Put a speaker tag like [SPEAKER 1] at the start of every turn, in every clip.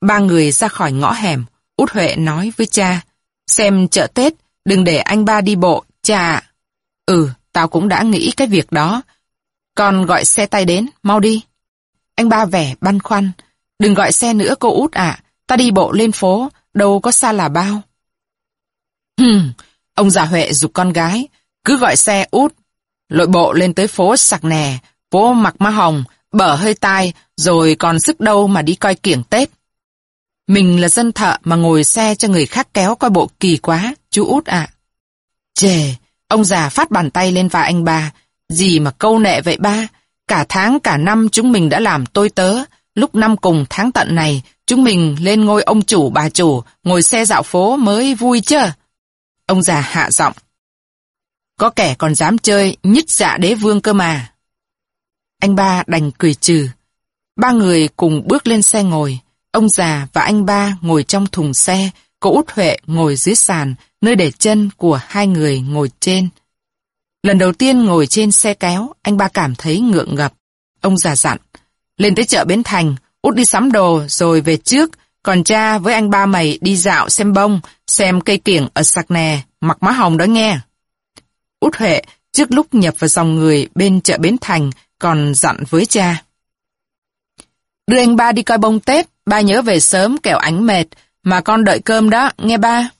[SPEAKER 1] Ba người ra khỏi ngõ hẻm, Út Huệ nói với cha, xem chợ Tết, đừng để anh ba đi bộ, cha Ừ, tao cũng đã nghĩ cái việc đó. Con gọi xe tay đến, mau đi. Anh ba vẻ băn khoăn, đừng gọi xe nữa cô Út ạ, ta đi bộ lên phố, đâu có xa là bao. Hừm, ông già Huệ dục con gái, cứ gọi xe Út, lội bộ lên tới phố sặc nè, phố mặc má hồng, bở hơi tai, rồi còn sức đâu mà đi coi kiểng Tết. Mình là dân thợ mà ngồi xe cho người khác kéo coi bộ kỳ quá, chú út ạ. À. Chề, ông già phát bàn tay lên vai anh ba. Gì mà câu nệ vậy ba? Cả tháng cả năm chúng mình đã làm tôi tớ. Lúc năm cùng tháng tận này, chúng mình lên ngôi ông chủ bà chủ, ngồi xe dạo phố mới vui chứ. Ông già hạ giọng. Có kẻ còn dám chơi nhích dạ đế vương cơ mà. Anh ba đành cười trừ. Ba người cùng bước lên xe ngồi. Ông già và anh ba ngồi trong thùng xe, cô út Huệ ngồi dưới sàn, nơi để chân của hai người ngồi trên. Lần đầu tiên ngồi trên xe kéo, anh ba cảm thấy ngượng ngập. Ông già dặn, lên tới chợ Bến Thành, út đi sắm đồ rồi về trước, còn cha với anh ba mày đi dạo xem bông, xem cây kiểng ở sạc nè, mặc má hồng đó nghe. Út Huệ trước lúc nhập vào dòng người bên chợ Bến Thành còn dặn với cha. Đưa anh ba đi coi bông Tết, ba nhớ về sớm kẻo ánh mệt, mà con đợi cơm đó, nghe ba.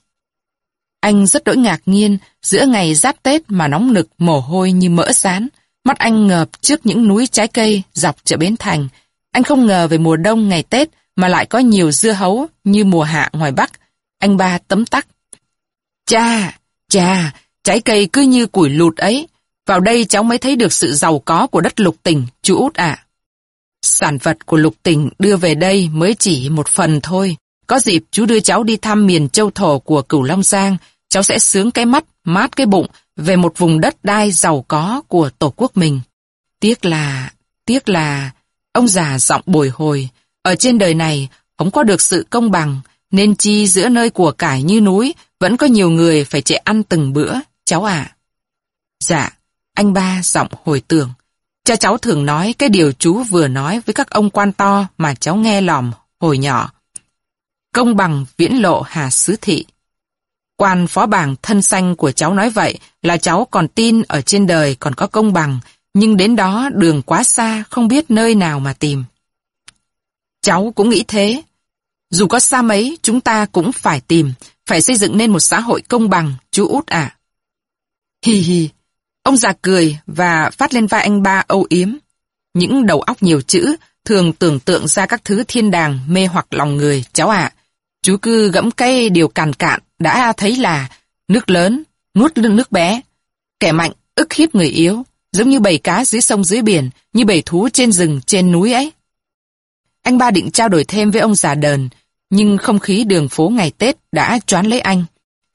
[SPEAKER 1] Anh rất đỗi ngạc nhiên, giữa ngày giáp Tết mà nóng nực mồ hôi như mỡ sán, mắt anh ngợp trước những núi trái cây dọc chợ Bến Thành. Anh không ngờ về mùa đông ngày Tết mà lại có nhiều dưa hấu như mùa hạ ngoài Bắc. Anh ba tấm tắc. Cha, cha, trái cây cứ như củi lụt ấy. Vào đây cháu mới thấy được sự giàu có của đất lục tỉnh, chú út ạ. Sản vật của lục tỉnh đưa về đây mới chỉ một phần thôi. Có dịp chú đưa cháu đi thăm miền châu thổ của Cửu Long Giang, cháu sẽ sướng cái mắt, mát cái bụng về một vùng đất đai giàu có của tổ quốc mình. Tiếc là, tiếc là, ông già giọng bồi hồi, ở trên đời này không có được sự công bằng, nên chi giữa nơi của cải như núi vẫn có nhiều người phải chạy ăn từng bữa, cháu ạ. Dạ, anh ba giọng hồi tưởng. Cha cháu thường nói cái điều chú vừa nói với các ông quan to mà cháu nghe lòm hồi nhỏ. Công bằng viễn lộ Hà Sứ Thị. Quan phó bảng thân xanh của cháu nói vậy là cháu còn tin ở trên đời còn có công bằng, nhưng đến đó đường quá xa không biết nơi nào mà tìm. Cháu cũng nghĩ thế. Dù có xa mấy, chúng ta cũng phải tìm, phải xây dựng nên một xã hội công bằng, chú út ạ. Hi hi, Ông già cười và phát lên vai anh ba âu yếm. Những đầu óc nhiều chữ thường tưởng tượng ra các thứ thiên đàng mê hoặc lòng người, cháu ạ. Chú cứ gẫm cây điều càn cạn đã thấy là nước lớn, nuốt lưng nước bé. Kẻ mạnh ức hiếp người yếu, giống như bầy cá dưới sông dưới biển, như bầy thú trên rừng, trên núi ấy. Anh ba định trao đổi thêm với ông già đờn, nhưng không khí đường phố ngày Tết đã choán lấy anh.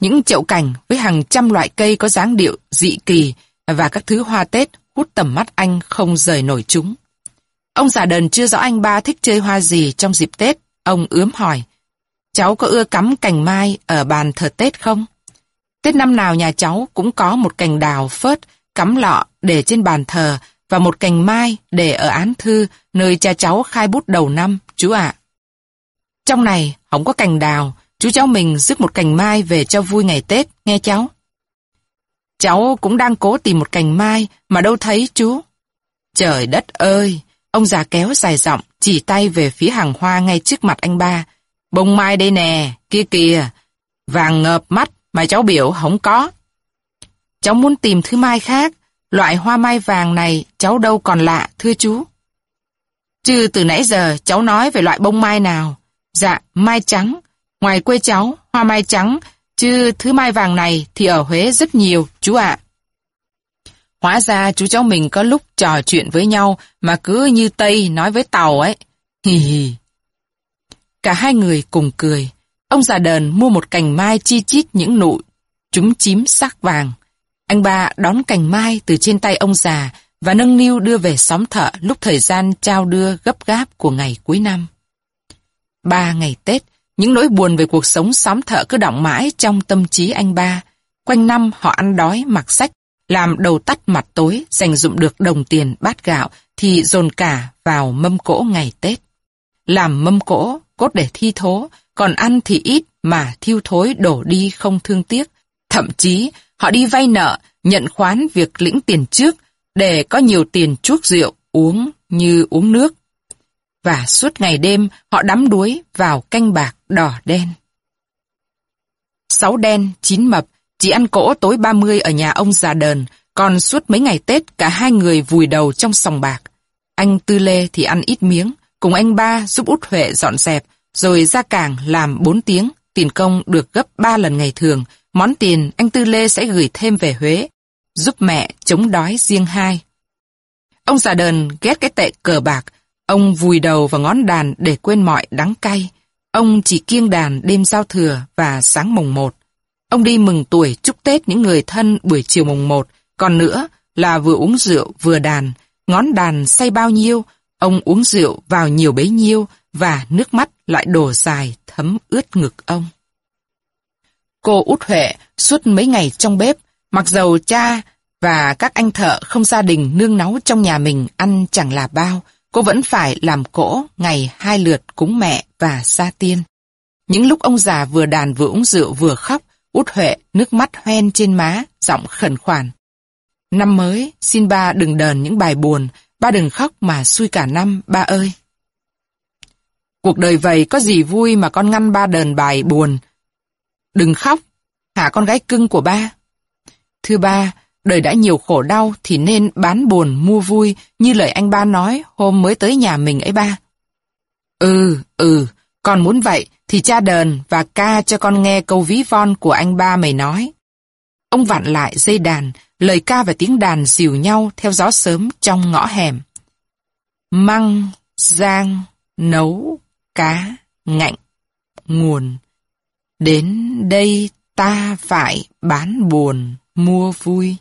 [SPEAKER 1] Những chậu cảnh với hàng trăm loại cây có dáng điệu dị kỳ và các thứ hoa Tết hút tầm mắt anh không rời nổi chúng. Ông già đần chưa rõ anh ba thích chơi hoa gì trong dịp Tết, ông ướm hỏi. Cháu có ưa cắm cành mai ở bàn thờ Tết không? Tết năm nào nhà cháu cũng có một cành đào phớt cắm lọ để trên bàn thờ và một cành mai để ở án thư nơi cha cháu khai bút đầu năm, chú ạ. Trong này không có cành đào, chú cháu mình rước một cành mai về cho vui ngày Tết, nghe cháu. Cháu cũng đang cố tìm một cành mai mà đâu thấy chú. Trời đất ơi! Ông già kéo dài giọng, chỉ tay về phía hàng hoa ngay trước mặt anh ba. Bông mai đây nè, kia kìa. Vàng ngợp mắt mà cháu biểu không có. Cháu muốn tìm thứ mai khác. Loại hoa mai vàng này cháu đâu còn lạ, thưa chú. Chứ từ nãy giờ cháu nói về loại bông mai nào. Dạ, mai trắng. Ngoài quê cháu, hoa mai trắng Chứ thứ mai vàng này thì ở Huế rất nhiều, chú ạ. Hóa ra chú cháu mình có lúc trò chuyện với nhau mà cứ như Tây nói với Tàu ấy. Hì hì. Cả hai người cùng cười. Ông già đờn mua một cành mai chi chít những nụ, chúng chím sắc vàng. Anh ba đón cành mai từ trên tay ông già và nâng niu đưa về xóm thợ lúc thời gian trao đưa gấp gáp của ngày cuối năm. Ba ngày Tết, những nỗi buồn về cuộc sống xóm thợ cứ đọng mãi trong tâm trí anh ba. Quanh năm họ ăn đói, mặc sách, làm đầu tắt mặt tối, dành dụng được đồng tiền bát gạo thì dồn cả vào mâm cỗ ngày Tết. làm mâm cỗ, cốt để thi thố, còn ăn thì ít mà thiêu thối đổ đi không thương tiếc. Thậm chí, họ đi vay nợ, nhận khoán việc lĩnh tiền trước để có nhiều tiền chuốc rượu, uống như uống nước. Và suốt ngày đêm họ đắm đuối vào canh bạc đỏ đen. Sáu đen, chín mập, chỉ ăn cỗ tối 30 ở nhà ông già đờn, còn suốt mấy ngày Tết cả hai người vùi đầu trong sòng bạc. Anh Tư Lê thì ăn ít miếng, cùng anh ba giúp út Huệ dọn dẹp, rồi ra cảng làm 4 tiếng, tiền công được gấp 3 lần ngày thường, món tiền anh Tư Lê sẽ gửi thêm về Huế, giúp mẹ chống đói riêng hai. Ông già đờn ghét cái tệ cờ bạc, ông vùi đầu vào ngón đàn để quên mọi đắng cay. Ông chỉ kiêng đàn đêm giao thừa và sáng mùng một. Ông đi mừng tuổi chúc Tết những người thân buổi chiều mùng một, còn nữa là vừa uống rượu vừa đàn, ngón đàn say bao nhiêu, ông uống rượu vào nhiều bấy nhiêu và nước mắt lại đổ dài thấm ướt ngực ông. Cô út Huệ suốt mấy ngày trong bếp, mặc dầu cha và các anh thợ không gia đình nương náu trong nhà mình ăn chẳng là bao, cô vẫn phải làm cỗ ngày hai lượt cúng mẹ và gia tiên. Những lúc ông già vừa đàn vừa uống rượu vừa khóc, út Huệ nước mắt hoen trên má, giọng khẩn khoản. Năm mới, xin ba đừng đờn những bài buồn, ba đừng khóc mà xui cả năm, ba ơi. Cuộc đời vậy có gì vui mà con ngăn ba đờn bài buồn. Đừng khóc, hả con gái cưng của ba. Thưa ba, đời đã nhiều khổ đau thì nên bán buồn mua vui như lời anh ba nói hôm mới tới nhà mình ấy ba. Ừ, ừ, con muốn vậy thì cha đờn và ca cho con nghe câu ví von của anh ba mày nói. Ông vặn lại dây đàn, lời ca và tiếng đàn dìu nhau theo gió sớm trong ngõ hẻm. Măng, giang, nấu, cá, ngạnh, nguồn. Đến đây ta phải bán buồn, mua vui.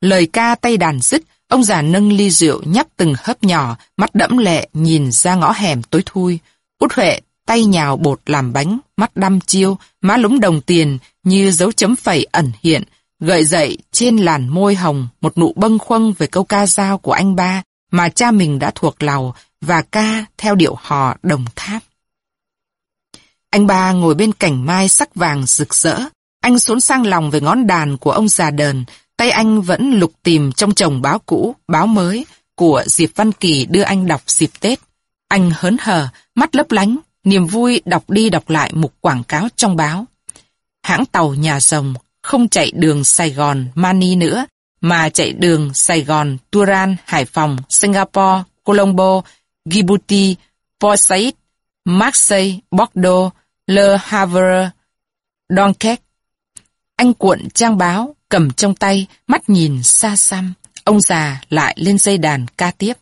[SPEAKER 1] Lời ca tay đàn dứt, ông già nâng ly rượu nhấp từng hớp nhỏ, mắt đẫm lệ nhìn ra ngõ hẻm tối thui. Út Huệ tay nhào bột làm bánh, mắt đăm chiêu, má lúng đồng tiền như dấu chấm phẩy ẩn hiện, gợi dậy trên làn môi hồng một nụ bâng khuâng về câu ca dao của anh ba mà cha mình đã thuộc lầu và ca theo điệu hò đồng tháp. Anh ba ngồi bên cảnh mai sắc vàng rực rỡ, anh xốn sang lòng về ngón đàn của ông già đờn, tay anh vẫn lục tìm trong chồng báo cũ, báo mới của Diệp Văn Kỳ đưa anh đọc dịp Tết. Anh hớn hở, mắt lấp lánh, niềm vui đọc đi đọc lại mục quảng cáo trong báo. Hãng tàu nhà rồng không chạy đường Sài Gòn, Mani nữa, mà chạy đường Sài Gòn, Turan, Hải Phòng, Singapore, Colombo, Djibouti, Port Said, Marseille, Bordeaux, Le Havre, Dunkirk. Anh cuộn trang báo, cầm trong tay, mắt nhìn xa xăm. Ông già lại lên dây đàn ca tiếp.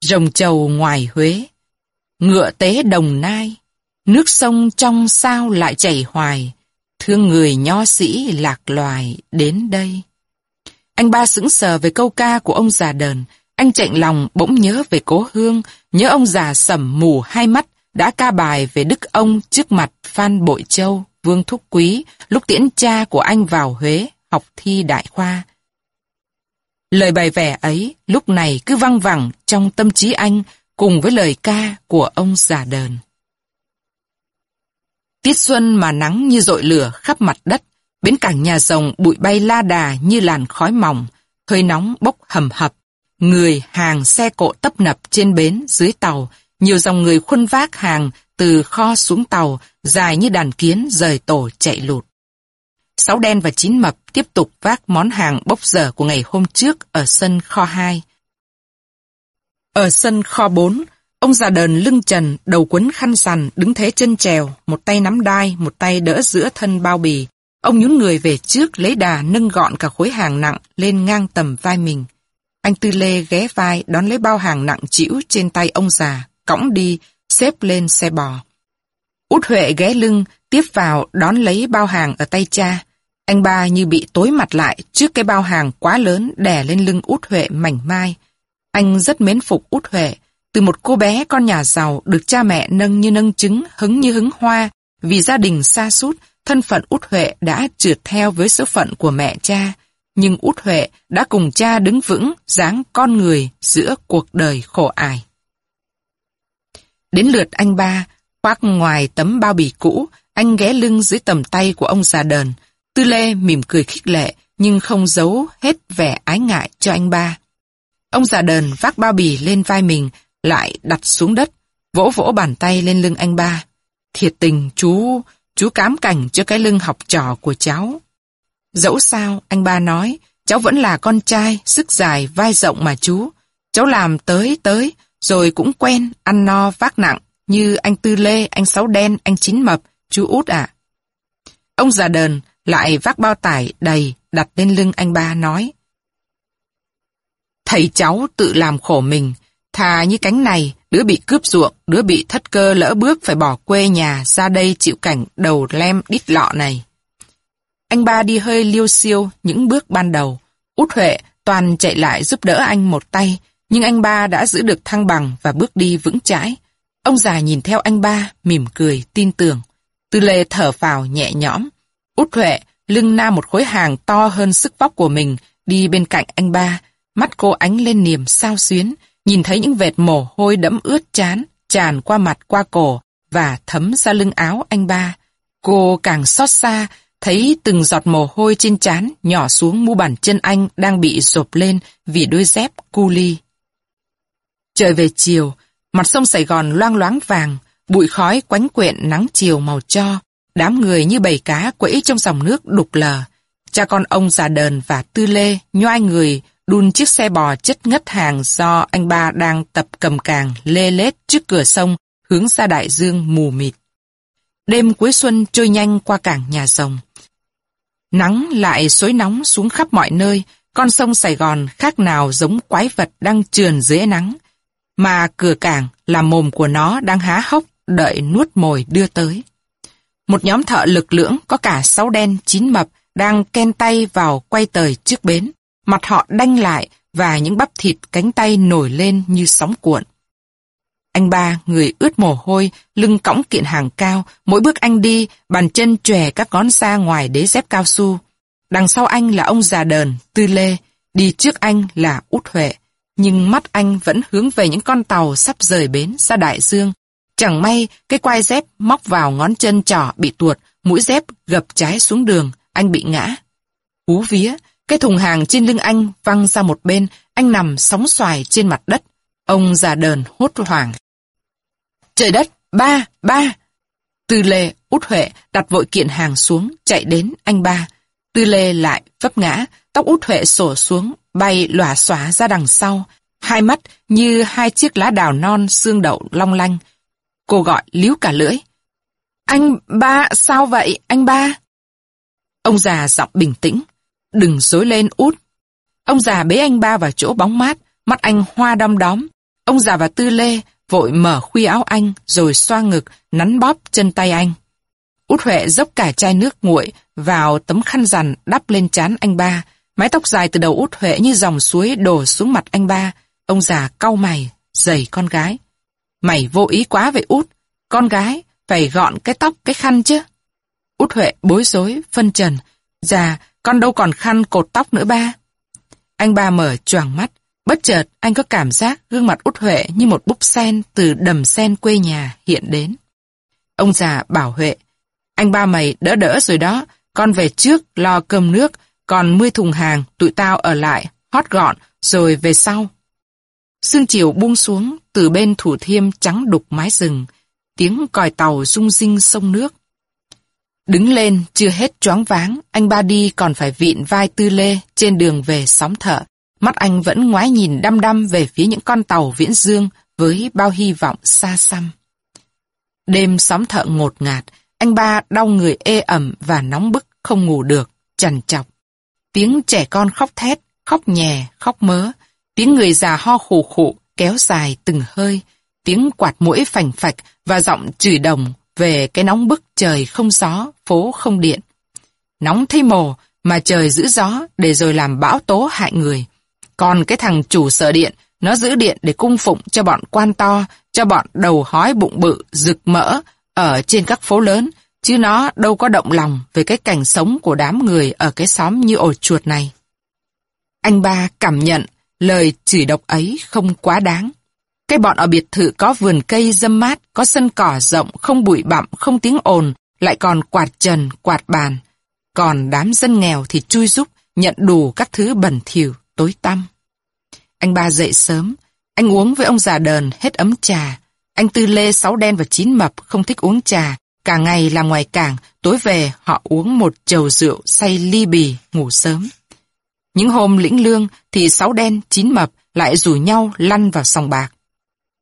[SPEAKER 1] Rồng trầu ngoài Huế, ngựa tế đồng nai, nước sông trong sao lại chảy hoài, thương người nho sĩ lạc loài đến đây. Anh ba sững sờ về câu ca của ông già đờn, anh chạy lòng bỗng nhớ về cố hương, nhớ ông già sầm mù hai mắt, đã ca bài về đức ông trước mặt Phan Bội Châu, Vương Thúc Quý, lúc tiễn cha của anh vào Huế, học thi đại khoa. Lời bài vẻ ấy lúc này cứ văng vẳng trong tâm trí anh cùng với lời ca của ông già đờn. Tiết xuân mà nắng như dội lửa khắp mặt đất, bến cảng nhà rồng bụi bay la đà như làn khói mỏng, hơi nóng bốc hầm hập. Người, hàng, xe cộ tấp nập trên bến, dưới tàu, nhiều dòng người khuân vác hàng từ kho xuống tàu, dài như đàn kiến rời tổ chạy lụt. Sáu đen và chín mập tiếp tục vác món hàng bốc dở của ngày hôm trước ở sân kho 2. Ở sân kho 4, ông già đờn lưng trần, đầu quấn khăn sằn, đứng thế chân trèo, một tay nắm đai, một tay đỡ giữa thân bao bì. Ông nhún người về trước lấy đà nâng gọn cả khối hàng nặng lên ngang tầm vai mình. Anh Tư Lê ghé vai đón lấy bao hàng nặng chịu trên tay ông già, cõng đi, xếp lên xe bò. Út Huệ ghé lưng, tiếp vào đón lấy bao hàng ở tay cha. Anh ba như bị tối mặt lại trước cái bao hàng quá lớn đè lên lưng Út Huệ mảnh mai. Anh rất mến phục Út Huệ, từ một cô bé con nhà giàu được cha mẹ nâng như nâng trứng, hứng như hứng hoa, vì gia đình xa sút thân phận Út Huệ đã trượt theo với số phận của mẹ cha. Nhưng Út Huệ đã cùng cha đứng vững, dáng con người giữa cuộc đời khổ ải. Đến lượt anh ba, khoác ngoài tấm bao bì cũ, anh ghé lưng dưới tầm tay của ông già đờn. Tư Lê mỉm cười khích lệ, nhưng không giấu hết vẻ ái ngại cho anh ba. Ông già đờn vác bao bì lên vai mình, lại đặt xuống đất, vỗ vỗ bàn tay lên lưng anh ba. Thiệt tình chú, chú cám cảnh cho cái lưng học trò của cháu. Dẫu sao, anh ba nói, cháu vẫn là con trai, sức dài, vai rộng mà chú. Cháu làm tới tới, rồi cũng quen, ăn no vác nặng, như anh Tư Lê, anh Sáu Đen, anh Chín Mập, chú út à. Ông già đờn lại vác bao tải đầy, đặt lên lưng anh ba nói. Thầy cháu tự làm khổ mình, thà như cánh này, đứa bị cướp ruộng, đứa bị thất cơ lỡ bước phải bỏ quê nhà ra đây chịu cảnh đầu lem đít lọ này. Anh ba đi hơi liêu siêu những bước ban đầu. Út Huệ toàn chạy lại giúp đỡ anh một tay, nhưng anh ba đã giữ được thăng bằng và bước đi vững chãi. Ông già nhìn theo anh ba, mỉm cười, tin tưởng. Tư lê thở phào nhẹ nhõm. Út Huệ lưng na một khối hàng to hơn sức vóc của mình, đi bên cạnh anh ba. Mắt cô ánh lên niềm sao xuyến, nhìn thấy những vệt mồ hôi đẫm ướt chán, tràn qua mặt qua cổ và thấm ra lưng áo anh ba. Cô càng xót xa, thấy từng giọt mồ hôi trên trán nhỏ xuống mu bàn chân anh đang bị rộp lên vì đôi dép cu ly. Trời về chiều, mặt sông Sài Gòn loang loáng vàng, bụi khói quánh quyện nắng chiều màu cho, đám người như bầy cá quẫy trong dòng nước đục lờ. Cha con ông già đờn và tư lê nhoai người đun chiếc xe bò chất ngất hàng do anh ba đang tập cầm càng lê lết trước cửa sông hướng ra đại dương mù mịt. Đêm cuối xuân trôi nhanh qua cảng nhà rồng. Nắng lại xối nóng xuống khắp mọi nơi, con sông Sài Gòn khác nào giống quái vật đang trườn dưới nắng, mà cửa cảng là mồm của nó đang há hốc đợi nuốt mồi đưa tới. Một nhóm thợ lực lưỡng có cả sáu đen chín mập đang ken tay vào quay tời trước bến. Mặt họ đanh lại và những bắp thịt cánh tay nổi lên như sóng cuộn. Anh ba, người ướt mồ hôi, lưng cõng kiện hàng cao, mỗi bước anh đi, bàn chân chòe các ngón ra ngoài đế dép cao su. Đằng sau anh là ông già đờn, tư lê, đi trước anh là út huệ. Nhưng mắt anh vẫn hướng về những con tàu sắp rời bến ra đại dương. Chẳng may, cái quai dép móc vào ngón chân trỏ bị tuột, mũi dép gập trái xuống đường, anh bị ngã. Hú vía, cái thùng hàng trên lưng anh văng ra một bên, anh nằm sóng xoài trên mặt đất. Ông già đờn hốt hoảng. Trời đất, ba, ba. Tư lê, út huệ đặt vội kiện hàng xuống, chạy đến anh ba. Tư lê lại vấp ngã, tóc út huệ sổ xuống, bay lòa xóa ra đằng sau. Hai mắt như hai chiếc lá đào non xương đậu long lanh. Cô gọi líu cả lưỡi. Anh ba, sao vậy, anh ba? Ông già giọng bình tĩnh. Đừng dối lên út. Ông già bế anh ba vào chỗ bóng mát, mắt anh hoa đom đóm. Ông già và Tư Lê vội mở khuy áo anh rồi xoa ngực, nắn bóp chân tay anh. Út Huệ dốc cả chai nước nguội vào tấm khăn rằn đắp lên chán anh ba. Mái tóc dài từ đầu Út Huệ như dòng suối đổ xuống mặt anh ba. Ông già cau mày, giày con gái. Mày vô ý quá vậy Út. Con gái, phải gọn cái tóc cái khăn chứ. Út Huệ bối rối, phân trần. Già, con đâu còn khăn cột tóc nữa ba. Anh ba mở choàng mắt, bất chợt anh có cảm giác gương mặt út Huệ như một búp sen từ đầm sen quê nhà hiện đến. Ông già bảo Huệ, anh ba mày đỡ đỡ rồi đó, con về trước lo cơm nước, còn mươi thùng hàng tụi tao ở lại, hót gọn rồi về sau. Sương chiều buông xuống từ bên thủ thiêm trắng đục mái rừng, tiếng còi tàu rung rinh sông nước. Đứng lên, chưa hết choáng váng, anh ba đi còn phải vịn vai tư lê trên đường về sóng thở. Mắt anh vẫn ngoái nhìn đăm đăm về phía những con tàu viễn dương với bao hy vọng xa xăm. Đêm sóng thợ ngột ngạt, anh ba đau người ê ẩm và nóng bức không ngủ được, trần chọc. Tiếng trẻ con khóc thét, khóc nhè, khóc mớ. Tiếng người già ho khủ khụ, kéo dài từng hơi. Tiếng quạt mũi phành phạch và giọng chửi đồng về cái nóng bức trời không gió, phố không điện. Nóng thấy mồ, mà trời giữ gió để rồi làm bão tố hại người. Còn cái thằng chủ sở điện, nó giữ điện để cung phụng cho bọn quan to, cho bọn đầu hói bụng bự, rực mỡ, ở trên các phố lớn, chứ nó đâu có động lòng về cái cảnh sống của đám người ở cái xóm như ổ chuột này. Anh ba cảm nhận lời chửi độc ấy không quá đáng. Cái bọn ở biệt thự có vườn cây dâm mát, có sân cỏ rộng, không bụi bặm, không tiếng ồn, lại còn quạt trần, quạt bàn. Còn đám dân nghèo thì chui rúc, nhận đủ các thứ bẩn thỉu, tối tăm. Anh ba dậy sớm, anh uống với ông già đờn hết ấm trà. Anh Tư Lê sáu đen và chín mập không thích uống trà, cả ngày làm ngoài cảng, tối về họ uống một chầu rượu say ly bì, ngủ sớm. Những hôm lĩnh lương thì sáu đen, chín mập lại rủ nhau lăn vào sòng bạc.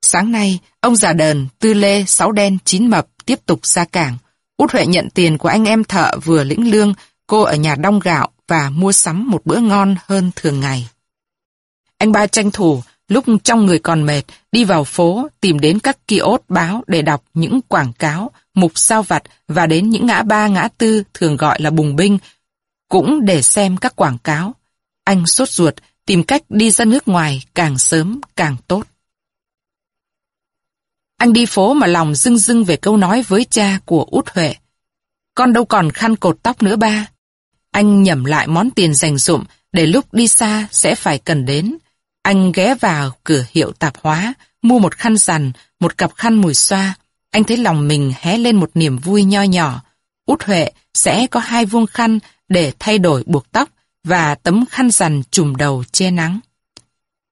[SPEAKER 1] Sáng nay, ông già đờn, Tư Lê, sáu đen, chín mập tiếp tục ra cảng. Út Huệ nhận tiền của anh em thợ vừa lĩnh lương, cô ở nhà đong gạo và mua sắm một bữa ngon hơn thường ngày. Anh ba tranh thủ, lúc trong người còn mệt, đi vào phố tìm đến các kiosk báo để đọc những quảng cáo, mục sao vặt và đến những ngã ba ngã tư thường gọi là bùng binh, cũng để xem các quảng cáo. Anh sốt ruột, tìm cách đi ra nước ngoài càng sớm càng tốt. Anh đi phố mà lòng dưng dưng về câu nói với cha của út Huệ. Con đâu còn khăn cột tóc nữa ba. Anh nhẩm lại món tiền dành dụm để lúc đi xa sẽ phải cần đến. Anh ghé vào cửa hiệu tạp hóa, mua một khăn rằn, một cặp khăn mùi xoa. Anh thấy lòng mình hé lên một niềm vui nho nhỏ. Út Huệ sẽ có hai vuông khăn để thay đổi buộc tóc và tấm khăn rằn trùm đầu che nắng.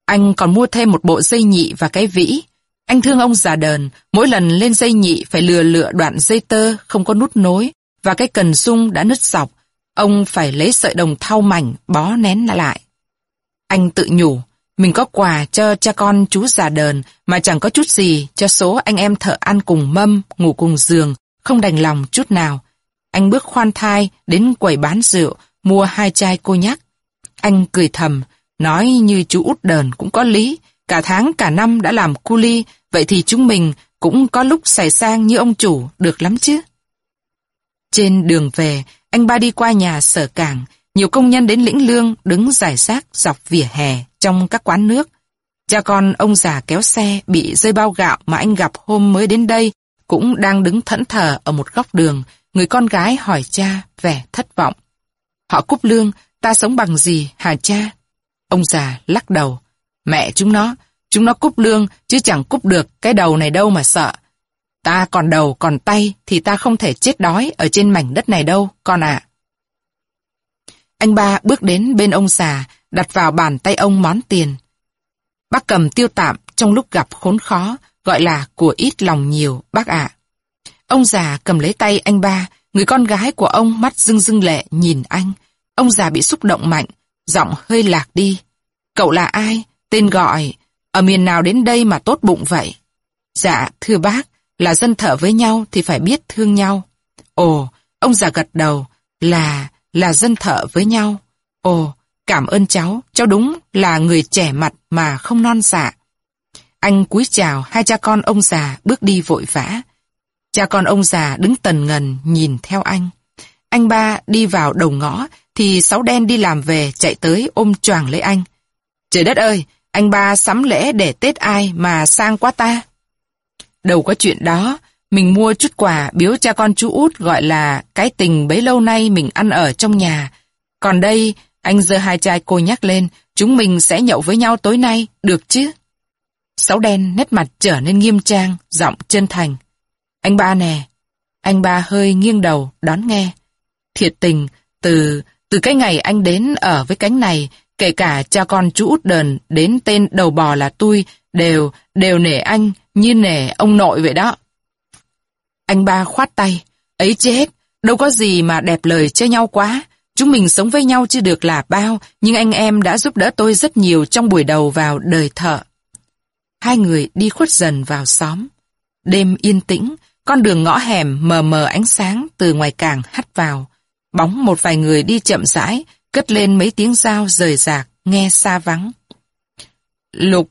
[SPEAKER 1] Anh còn mua thêm một bộ dây nhị và cái vĩ. Anh thương ông già đờn, mỗi lần lên dây nhị phải lừa lựa đoạn dây tơ không có nút nối và cái cần sung đã nứt dọc. Ông phải lấy sợi đồng thau mảnh bó nén lại. Anh tự nhủ, mình có quà cho cha con chú già đờn mà chẳng có chút gì cho số anh em thợ ăn cùng mâm, ngủ cùng giường, không đành lòng chút nào. Anh bước khoan thai đến quầy bán rượu, mua hai chai cô nhắc. Anh cười thầm, nói như chú út đờn cũng có lý, cả tháng cả năm đã làm cu ly, vậy thì chúng mình cũng có lúc xài sang như ông chủ, được lắm chứ. Trên đường về, anh ba đi qua nhà sở cảng, nhiều công nhân đến lĩnh lương đứng giải rác dọc vỉa hè trong các quán nước. Cha con ông già kéo xe bị rơi bao gạo mà anh gặp hôm mới đến đây cũng đang đứng thẫn thờ ở một góc đường. Người con gái hỏi cha vẻ thất vọng. Họ cúp lương, ta sống bằng gì hả cha? Ông già lắc đầu. Mẹ chúng nó, chúng nó cúp lương chứ chẳng cúp được cái đầu này đâu mà sợ. Ta còn đầu còn tay thì ta không thể chết đói ở trên mảnh đất này đâu, con ạ. Anh ba bước đến bên ông già, đặt vào bàn tay ông món tiền. Bác cầm tiêu tạm trong lúc gặp khốn khó, gọi là của ít lòng nhiều, bác ạ. Ông già cầm lấy tay anh ba, người con gái của ông mắt rưng rưng lệ nhìn anh. Ông già bị xúc động mạnh, giọng hơi lạc đi. Cậu là ai? Tên gọi, ở miền nào đến đây mà tốt bụng vậy? Dạ, thưa bác, là dân thợ với nhau thì phải biết thương nhau. Ồ, ông già gật đầu, là, là dân thợ với nhau. Ồ, cảm ơn cháu, cháu đúng là người trẻ mặt mà không non dạ. Anh cúi chào hai cha con ông già bước đi vội vã. Cha con ông già đứng tần ngần nhìn theo anh. Anh ba đi vào đầu ngõ thì sáu đen đi làm về chạy tới ôm choàng lấy anh. Trời đất ơi, anh ba sắm lễ để Tết ai mà sang quá ta. Đâu có chuyện đó, mình mua chút quà biếu cha con chú út gọi là cái tình bấy lâu nay mình ăn ở trong nhà. Còn đây, anh giơ hai chai cô nhắc lên, chúng mình sẽ nhậu với nhau tối nay, được chứ? Sáu đen nét mặt trở nên nghiêm trang, giọng chân thành. Anh ba nè, anh ba hơi nghiêng đầu, đón nghe. Thiệt tình, từ từ cái ngày anh đến ở với cánh này, kể cả cha con chú út đờn đến tên đầu bò là tôi, đều, đều nể anh như nể ông nội vậy đó. Anh ba khoát tay, ấy chết, đâu có gì mà đẹp lời cho nhau quá. Chúng mình sống với nhau chưa được là bao, nhưng anh em đã giúp đỡ tôi rất nhiều trong buổi đầu vào đời thợ. Hai người đi khuất dần vào xóm. Đêm yên tĩnh, con đường ngõ hẻm mờ mờ ánh sáng từ ngoài cảng hắt vào. Bóng một vài người đi chậm rãi, cất lên mấy tiếng dao rời rạc, nghe xa vắng. Lục,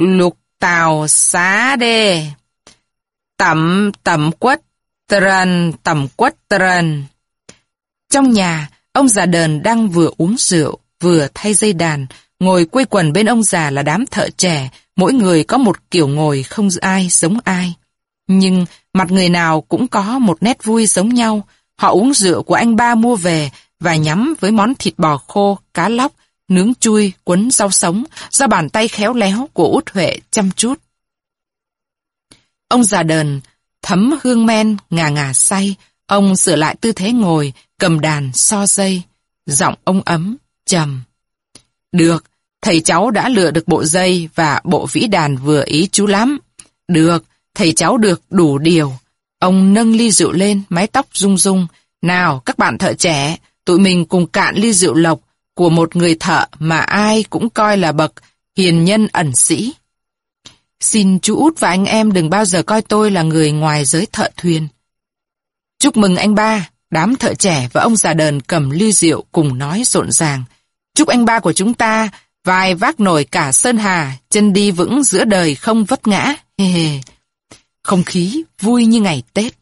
[SPEAKER 1] lục tàu xá đê. Tẩm, tẩm quất, trần, tẩm quất trần. Trong nhà, ông già đờn đang vừa uống rượu, vừa thay dây đàn, ngồi quây quần bên ông già là đám thợ trẻ, mỗi người có một kiểu ngồi không ai giống ai. Nhưng mặt người nào cũng có một nét vui giống nhau, họ uống rượu của anh ba mua về và nhắm với món thịt bò khô, cá lóc, nướng chui, quấn rau sống do bàn tay khéo léo của út Huệ chăm chút. Ông già đờn, thấm hương men, ngà ngà say. Ông sửa lại tư thế ngồi, cầm đàn, so dây. Giọng ông ấm, trầm. Được, thầy cháu đã lựa được bộ dây và bộ vĩ đàn vừa ý chú lắm. Được, thầy cháu được đủ điều. Ông nâng ly rượu lên, mái tóc rung rung. Nào, các bạn thợ trẻ, tụi mình cùng cạn ly rượu lộc của một người thợ mà ai cũng coi là bậc hiền nhân ẩn sĩ. Xin chú út và anh em đừng bao giờ coi tôi là người ngoài giới thợ thuyền. Chúc mừng anh ba, đám thợ trẻ và ông già đờn cầm ly rượu cùng nói rộn ràng. Chúc anh ba của chúng ta vai vác nổi cả Sơn Hà, chân đi vững giữa đời không vấp ngã. Hê hê. Không khí vui như ngày Tết.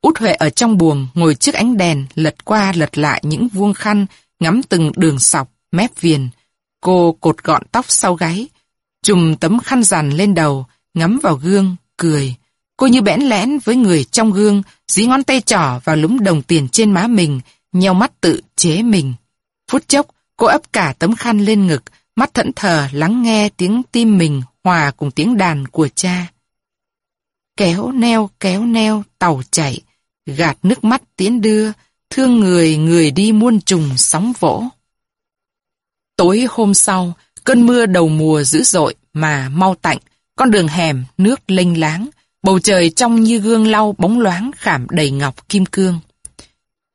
[SPEAKER 1] Út Huệ ở trong buồng ngồi trước ánh đèn lật qua lật lại những vuông khăn ngắm từng đường sọc, mép viền. Cô cột gọn tóc sau gáy, chùm tấm khăn rằn lên đầu, ngắm vào gương, cười. Cô như bẽn lẽn với người trong gương, dí ngón tay trỏ vào lúm đồng tiền trên má mình, nheo mắt tự chế mình. Phút chốc, cô ấp cả tấm khăn lên ngực, mắt thẫn thờ lắng nghe tiếng tim mình hòa cùng tiếng đàn của cha. Kéo neo kéo neo tàu chạy, gạt nước mắt tiến đưa, thương người người đi muôn trùng sóng vỗ. Tối hôm sau, cơn mưa đầu mùa dữ dội mà mau tạnh, con đường hẻm nước lênh láng, bầu trời trong như gương lau bóng loáng khảm đầy ngọc kim cương.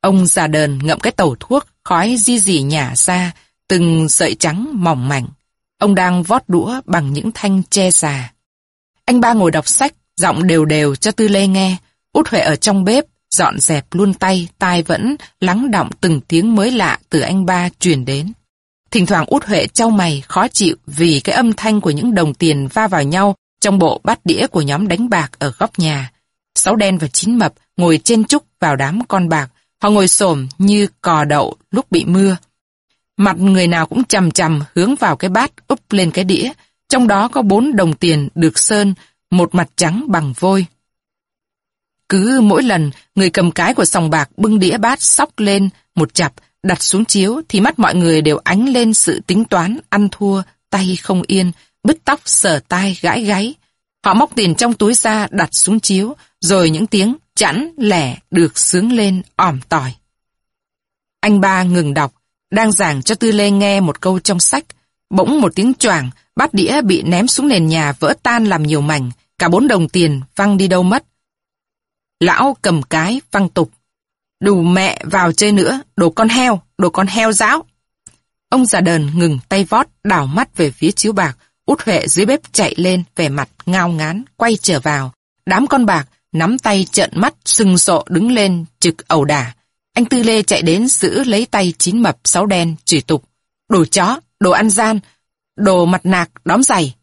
[SPEAKER 1] Ông già đờn ngậm cái tàu thuốc, khói di dì nhả ra, từng sợi trắng mỏng mảnh. Ông đang vót đũa bằng những thanh tre già. Anh ba ngồi đọc sách, giọng đều đều cho Tư Lê nghe. Út Huệ ở trong bếp, dọn dẹp luôn tay, tai vẫn lắng động từng tiếng mới lạ từ anh ba truyền đến. Thỉnh thoảng út Huệ trao mày khó chịu vì cái âm thanh của những đồng tiền va vào nhau trong bộ bát đĩa của nhóm đánh bạc ở góc nhà. Sáu đen và chín mập ngồi trên trúc vào đám con bạc. Họ ngồi xổm như cò đậu lúc bị mưa. Mặt người nào cũng chầm chầm hướng vào cái bát úp lên cái đĩa. Trong đó có bốn đồng tiền được sơn, một mặt trắng bằng vôi. Cứ mỗi lần người cầm cái của sòng bạc bưng đĩa bát sóc lên một chặp, đặt xuống chiếu thì mắt mọi người đều ánh lên sự tính toán, ăn thua, tay không yên, bứt tóc sờ tai gãi gáy. Họ móc tiền trong túi ra đặt xuống chiếu, rồi những tiếng chẵn lẻ được sướng lên òm tỏi. Anh ba ngừng đọc, đang giảng cho Tư Lê nghe một câu trong sách. Bỗng một tiếng choảng, bát đĩa bị ném xuống nền nhà vỡ tan làm nhiều mảnh, cả bốn đồng tiền văng đi đâu mất. Lão cầm cái, văng tục. Đủ mẹ vào chơi nữa, đồ con heo, đồ con heo giáo. Ông già đờn ngừng tay vót, đảo mắt về phía chiếu bạc, út huệ dưới bếp chạy lên, vẻ mặt ngao ngán, quay trở vào. Đám con bạc, nắm tay trợn mắt, sừng sộ đứng lên, trực ẩu đả. Anh Tư Lê chạy đến giữ lấy tay chín mập sáu đen, chửi tục. Đồ chó, đồ ăn gian, đồ mặt nạc, đóm giày.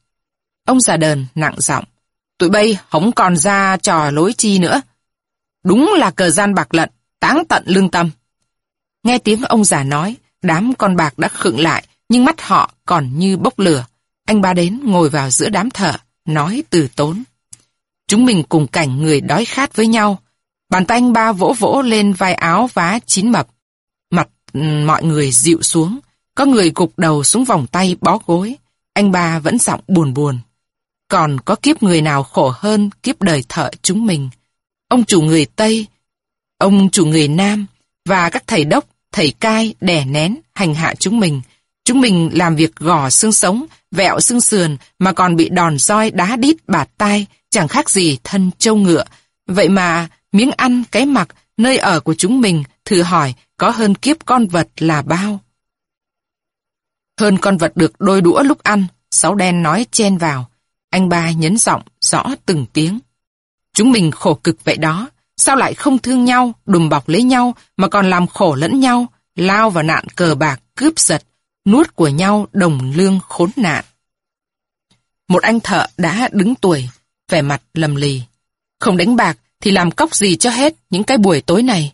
[SPEAKER 1] Ông già đờn nặng giọng. Tụi bay không còn ra trò lối chi nữa. Đúng là cờ gian bạc lận, táng tận lương tâm. Nghe tiếng ông già nói, đám con bạc đã khựng lại, nhưng mắt họ còn như bốc lửa. Anh ba đến ngồi vào giữa đám thợ, nói từ tốn. Chúng mình cùng cảnh người đói khát với nhau. Bàn tay anh ba vỗ vỗ lên vai áo vá chín mập. Mặt ừ, mọi người dịu xuống, có người gục đầu xuống vòng tay bó gối. Anh ba vẫn giọng buồn buồn. Còn có kiếp người nào khổ hơn kiếp đời thợ chúng mình ông chủ người Tây, ông chủ người Nam và các thầy đốc, thầy cai, đẻ nén, hành hạ chúng mình. Chúng mình làm việc gò xương sống, vẹo xương sườn mà còn bị đòn roi đá đít bạt tai, chẳng khác gì thân trâu ngựa. Vậy mà miếng ăn, cái mặc, nơi ở của chúng mình thử hỏi có hơn kiếp con vật là bao. Hơn con vật được đôi đũa lúc ăn, sáu đen nói chen vào. Anh ba nhấn giọng, rõ từng tiếng. Chúng mình khổ cực vậy đó, sao lại không thương nhau, đùm bọc lấy nhau mà còn làm khổ lẫn nhau, lao vào nạn cờ bạc, cướp giật, nuốt của nhau đồng lương khốn nạn. Một anh thợ đã đứng tuổi, vẻ mặt lầm lì. Không đánh bạc thì làm cóc gì cho hết những cái buổi tối này.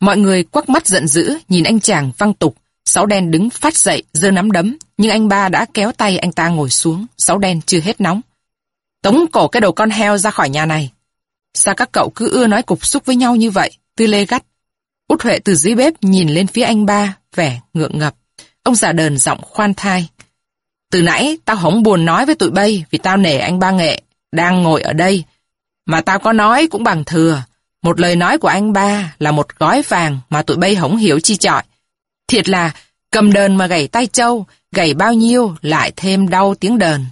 [SPEAKER 1] Mọi người quắc mắt giận dữ nhìn anh chàng văng tục, sáu đen đứng phát dậy, giơ nắm đấm, nhưng anh ba đã kéo tay anh ta ngồi xuống, sáu đen chưa hết nóng. Tống cổ cái đầu con heo ra khỏi nhà này. Sao các cậu cứ ưa nói cục xúc với nhau như vậy? Tư lê gắt. Út Huệ từ dưới bếp nhìn lên phía anh ba, vẻ ngượng ngập. Ông già đờn giọng khoan thai. Từ nãy tao không buồn nói với tụi bay vì tao nể anh ba nghệ. đang ngồi ở đây. Mà tao có nói cũng bằng thừa. Một lời nói của anh ba là một gói vàng mà tụi bay không hiểu chi chọi. Thiệt là cầm đờn mà gảy tay trâu, gảy bao nhiêu lại thêm đau tiếng đờn.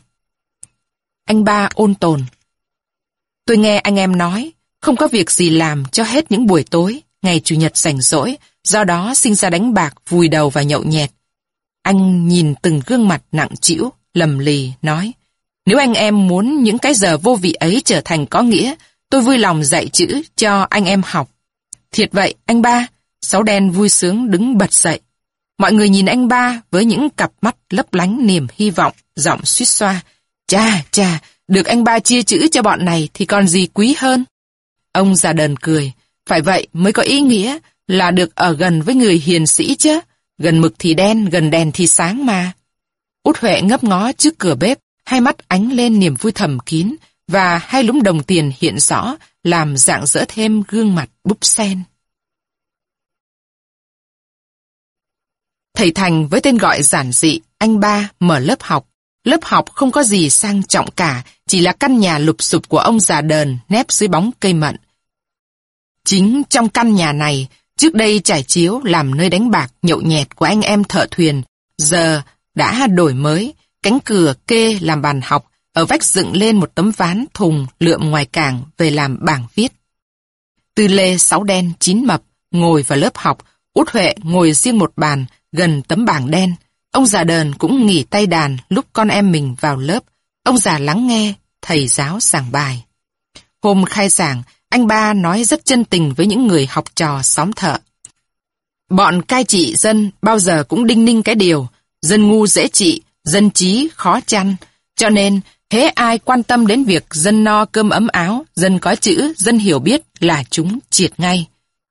[SPEAKER 1] Anh ba ôn tồn. Tôi nghe anh em nói, không có việc gì làm cho hết những buổi tối, ngày Chủ nhật rảnh rỗi, do đó sinh ra đánh bạc, vùi đầu và nhậu nhẹt. Anh nhìn từng gương mặt nặng trĩu, lầm lì, nói, nếu anh em muốn những cái giờ vô vị ấy trở thành có nghĩa, tôi vui lòng dạy chữ cho anh em học. Thiệt vậy, anh ba, Sáu đen vui sướng đứng bật dậy. Mọi người nhìn anh ba với những cặp mắt lấp lánh niềm hy vọng, giọng suýt xoa. Cha, cha, được anh ba chia chữ cho bọn này thì còn gì quý hơn. Ông già đờn cười, phải vậy mới có ý nghĩa là được ở gần với người hiền sĩ chứ. Gần mực thì đen, gần đèn thì sáng mà. Út Huệ ngấp ngó trước cửa bếp, hai mắt ánh lên niềm vui thầm kín và hai lúm đồng tiền hiện rõ làm dạng dỡ thêm gương mặt búp sen. Thầy Thành với tên gọi giản dị, anh ba mở lớp học. Lớp học không có gì sang trọng cả, chỉ là căn nhà lụp sụp của ông già đờn nép dưới bóng cây mận. Chính trong căn nhà này, trước đây trải chiếu làm nơi đánh bạc nhậu nhẹt của anh em thợ thuyền, giờ đã đổi mới, cánh cửa kê làm bàn học, ở vách dựng lên một tấm ván thùng lượm ngoài cảng về làm bảng viết. Tư lê sáu đen chín mập, ngồi vào lớp học, út huệ ngồi riêng một bàn, gần tấm bảng đen. Ông già đờn cũng nghỉ tay đàn lúc con em mình vào lớp. Ông già lắng nghe, thầy giáo giảng bài. Hôm khai giảng, anh ba nói rất chân tình với những người học trò xóm thợ. Bọn cai trị dân bao giờ cũng đinh ninh cái điều, dân ngu dễ trị, dân trí khó chăn. Cho nên, thế ai quan tâm đến việc dân no cơm ấm áo, dân có chữ, dân hiểu biết là chúng triệt ngay.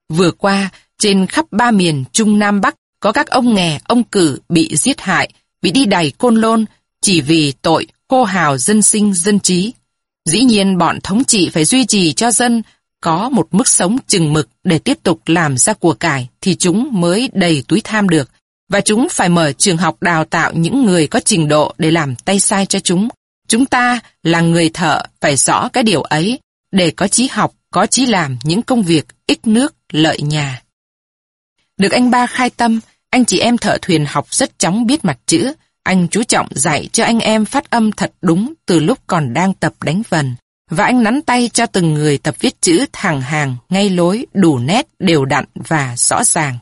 [SPEAKER 1] Vừa qua, trên khắp ba miền Trung Nam Bắc, có các ông nghè, ông cử bị giết hại, bị đi đày côn lôn, chỉ vì tội hô hào dân sinh dân trí. Dĩ nhiên bọn thống trị phải duy trì cho dân có một mức sống chừng mực để tiếp tục làm ra của cải thì chúng mới đầy túi tham được. Và chúng phải mở trường học đào tạo những người có trình độ để làm tay sai cho chúng. Chúng ta là người thợ phải rõ cái điều ấy để có chí học, có chí làm những công việc ích nước, lợi nhà. Được anh ba khai tâm, anh chị em thợ thuyền học rất chóng biết mặt chữ. Anh chú trọng dạy cho anh em phát âm thật đúng từ lúc còn đang tập đánh vần. Và anh nắn tay cho từng người tập viết chữ thẳng hàng, ngay lối, đủ nét, đều đặn và rõ ràng.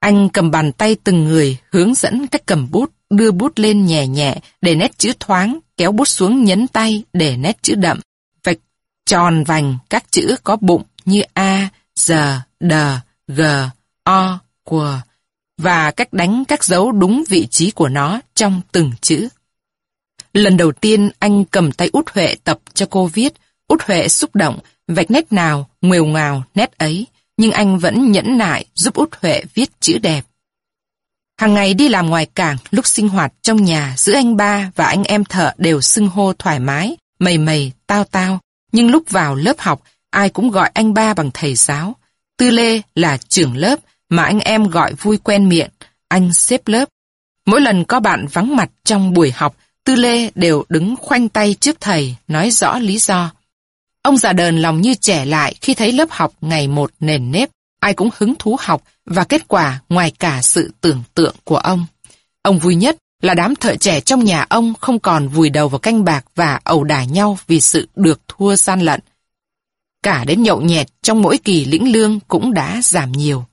[SPEAKER 1] Anh cầm bàn tay từng người, hướng dẫn cách cầm bút, đưa bút lên nhẹ nhẹ để nét chữ thoáng, kéo bút xuống nhấn tay để nét chữ đậm, vạch tròn vành các chữ có bụng như A, giờ, đờ, G, O, Q và cách đánh các dấu đúng vị trí của nó trong từng chữ. Lần đầu tiên anh cầm tay út Huệ tập cho cô viết, út Huệ xúc động, vạch nét nào, nguều ngào nét ấy, nhưng anh vẫn nhẫn nại giúp út Huệ viết chữ đẹp. Hàng ngày đi làm ngoài cảng, lúc sinh hoạt trong nhà giữa anh ba và anh em thợ đều xưng hô thoải mái, mầy mầy, tao tao, nhưng lúc vào lớp học, ai cũng gọi anh ba bằng thầy giáo. Tư Lê là trưởng lớp mà anh em gọi vui quen miệng, anh xếp lớp. Mỗi lần có bạn vắng mặt trong buổi học, Tư Lê đều đứng khoanh tay trước thầy, nói rõ lý do. Ông già đờn lòng như trẻ lại khi thấy lớp học ngày một nền nếp, ai cũng hứng thú học và kết quả ngoài cả sự tưởng tượng của ông. Ông vui nhất là đám thợ trẻ trong nhà ông không còn vùi đầu vào canh bạc và ẩu đả nhau vì sự được thua gian lận cả đến nhậu nhẹt trong mỗi kỳ lĩnh lương cũng đã giảm nhiều.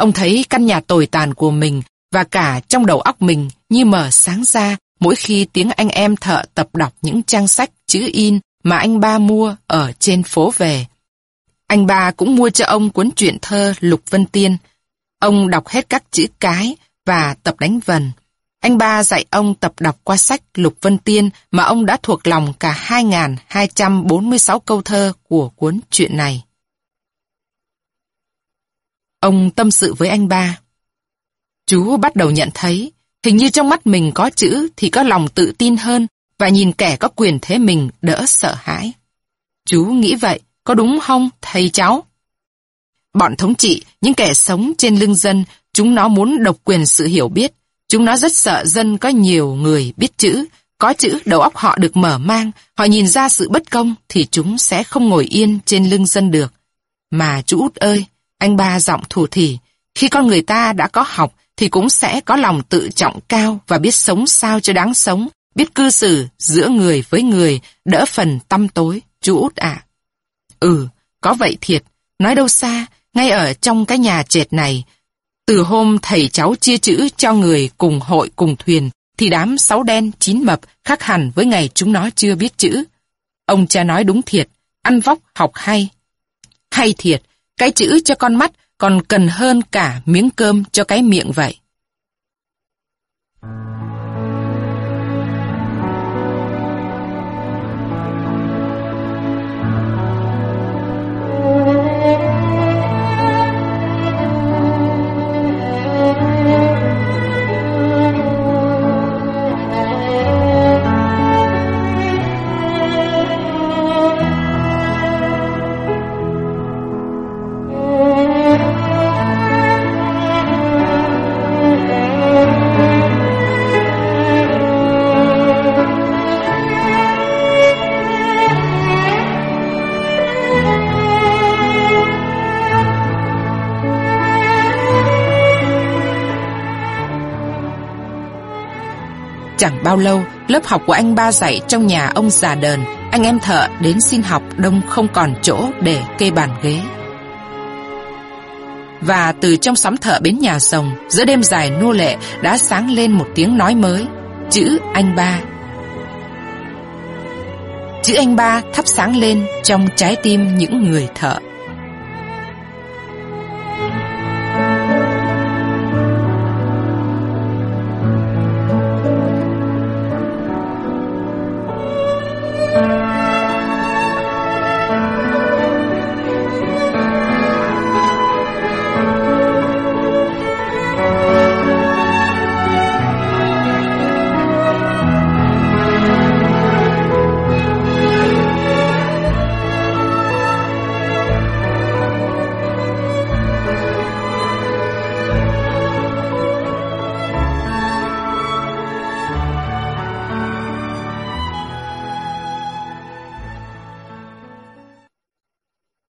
[SPEAKER 1] Ông thấy căn nhà tồi tàn của mình và cả trong đầu óc mình như mở sáng ra mỗi khi tiếng anh em thợ tập đọc những trang sách chữ in mà anh ba mua ở trên phố về. Anh ba cũng mua cho ông cuốn truyện thơ Lục Vân Tiên. Ông đọc hết các chữ cái và tập đánh vần. Anh ba dạy ông tập đọc qua sách Lục Vân Tiên mà ông đã thuộc lòng cả 2.246 câu thơ của cuốn truyện này. Ông tâm sự với anh ba. Chú bắt đầu nhận thấy, hình như trong mắt mình có chữ thì có lòng tự tin hơn và nhìn kẻ có quyền thế mình đỡ sợ hãi. Chú nghĩ vậy, có đúng không, thầy cháu? Bọn thống trị, những kẻ sống trên lưng dân, chúng nó muốn độc quyền sự hiểu biết, Chúng nó rất sợ dân có nhiều người biết chữ có chữ đầu óc họ được mở mang, họ nhìn ra sự bất công thì chúng sẽ không ngồi yên trên lưng dân được. Mà chú út ơi, anh ba giọng thủ thỉ, khi con người ta đã có học thì cũng sẽ có lòng tự trọng cao và biết sống sao cho đáng sống, biết cư xử giữa người với người, đỡ phần tâm tối, chú út ạ. Ừ, có vậy thiệt, nói đâu xa, ngay ở trong cái nhà trệt này, từ hôm thầy cháu chia chữ cho người cùng hội cùng thuyền, thì đám sáu đen chín mập khác hẳn với ngày chúng nó chưa biết chữ. Ông cha nói đúng thiệt, ăn vóc học hay. Hay thiệt, cái chữ cho con mắt còn cần hơn cả miếng cơm cho cái miệng vậy. Chẳng bao lâu, lớp học của anh ba dạy trong nhà ông già đờn, anh em thợ đến xin học đông không còn chỗ để kê bàn ghế. Và từ trong xóm thợ bến nhà rồng, giữa đêm dài nô lệ đã sáng lên một tiếng nói mới, chữ anh ba. Chữ anh ba thắp sáng lên trong trái tim những người thợ.